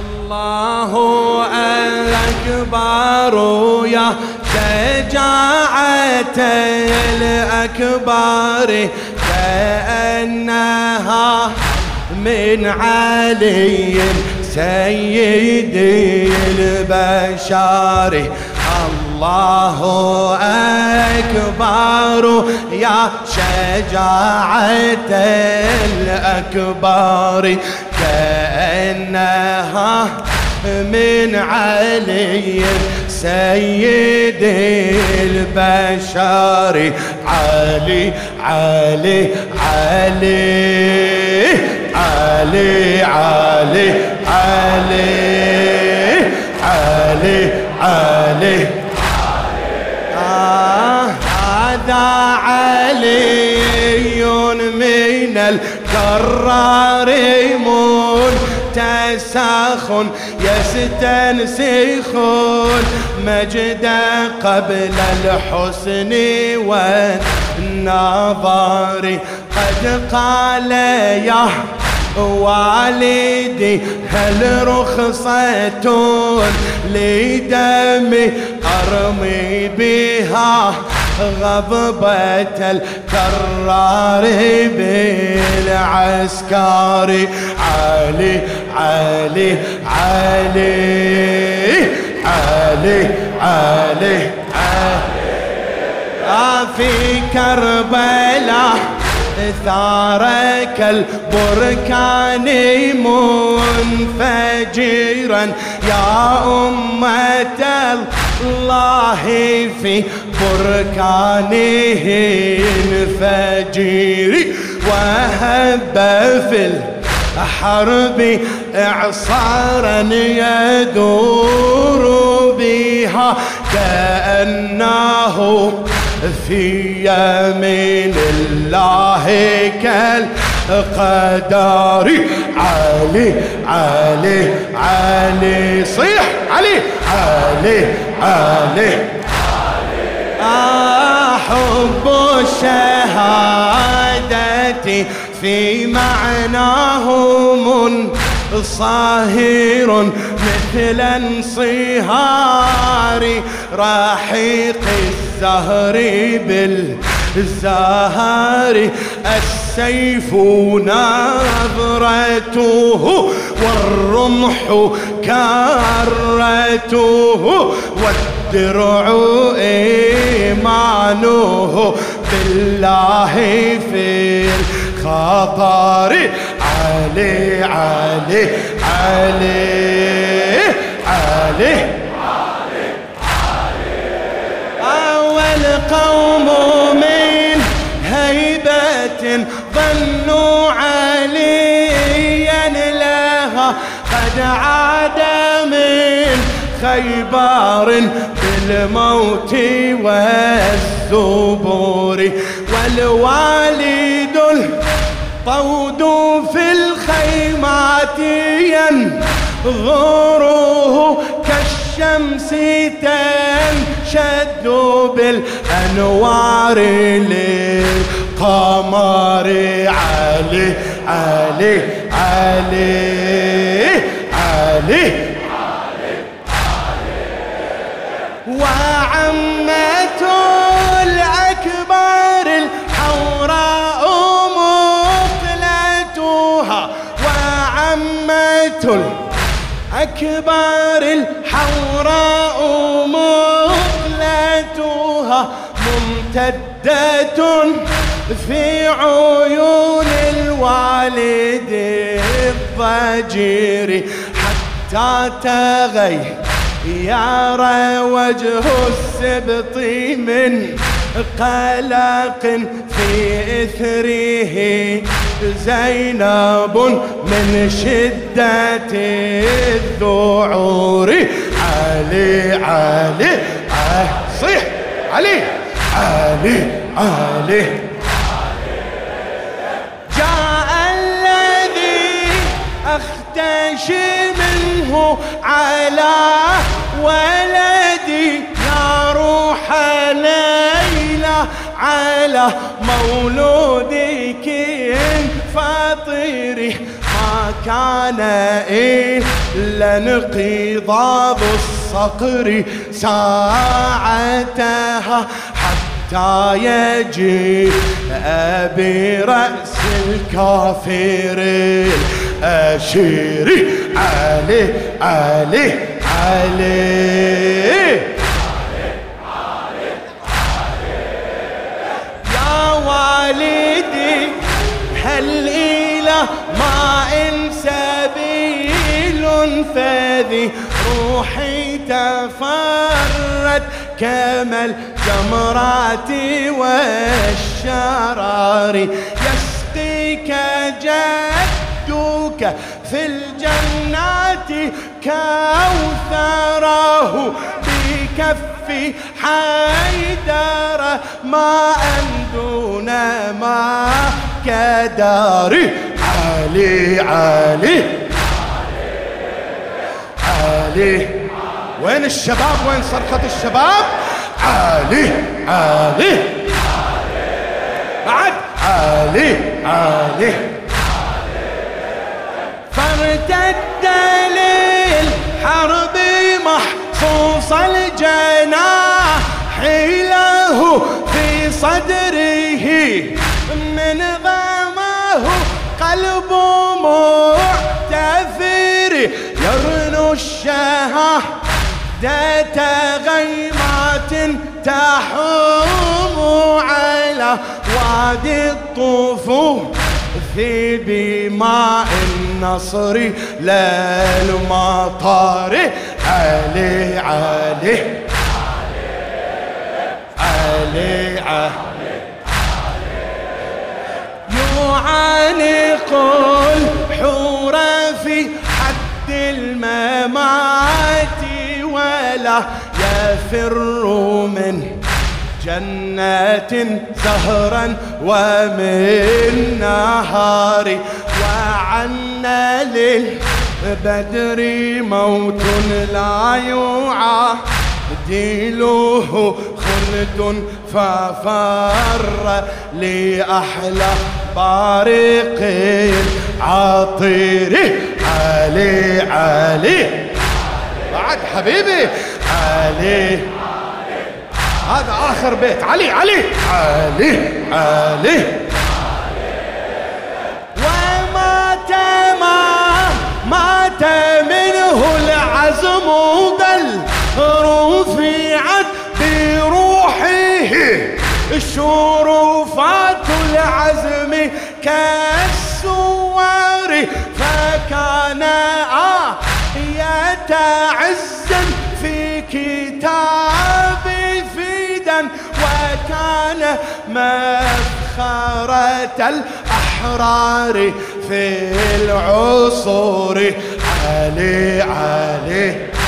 الله أكبر يا شجاعة الأكبر كأنها من علي سيدي البشر. الله أكبر يا شجاعة الأكبر كأنها من علي سيدي البشر. علي علي علي علي علي علي علي. الكرار منتسخ يستنسخون مجد قبل الحسن والنظر. قد قال يا والدي هل رخصة لدمي أرمي بها؟ غضبة الكرار بالعسكر. علي علي علي علي علي, علي. في كربلاء ثارك البركان منفجرا. يا أمة الله في بركانه انفجر وهب في الحرب إعصارا يدور بها كأنه في يمين الله كالقدر علي علي علي صيح علي علي علي أحب الشهادة في معناه صاهر مثل انصهار رحيق الزهر بالزهار. السيف نظرته والرمح كارته والدرع إيمانه بالله في الخطر. علي علي علي علي أول قوم من هيبة ظنوا عليا لها قد عاد من خيبر بالموت والزبور. والوالد الطود في الخيمات ينظره كالشمس تنشد بالأنوار للقمر. علي علي علي. علي وعمة الأكبر الحوراء مقلتها. وعمة الأكبر الحوراء مقلتها ممتدة في عيون الوالد الضجير. حتى تغير يرى وجه السبط من قلق في إثره. زينب من شدة الذعور علي علي علي صيح. علي علي علي. أختشي منه على ولدي يا روح ليلى على مولودك فاطري. ما كان إلا انقضاض الصقر ساعتها حتى يجي برأس الكافر الأشير علي علي علي. يا والدي هل إله ما إن سبيل فذي؟ روحي تفرد كما الجمرات والشرار. يسقيك في الجنات كوثره بكف حيدر ما دون ما كداري علي علي. علي. وين الشباب؟ وين صرخة الشباب؟ علي علي. بعد. علي علي. فارتد للحرب محصوص الجناح له في صدره. من ضمه قلب معتفر يرنو الشهاه ذات غيمات تحوم على وادي الطفوف في بماء النصر للمطار علي علي. علي علي. يعانق الحور في حد الممات ولا يفر من جنات زهرا ومن نهار وعنا للبدر موت لا يعادله خلد ففر لأحلى بارق عطير علي علي. بعد حبيبي. علي. هذا آخر بيت. علي علي. علي علي. ومات ما مات منه العزم ضل رفعت بروحه. الشرفات العزم كالسوار. فكان آية عزا مفخرة الأحرار في العصور. علي علي.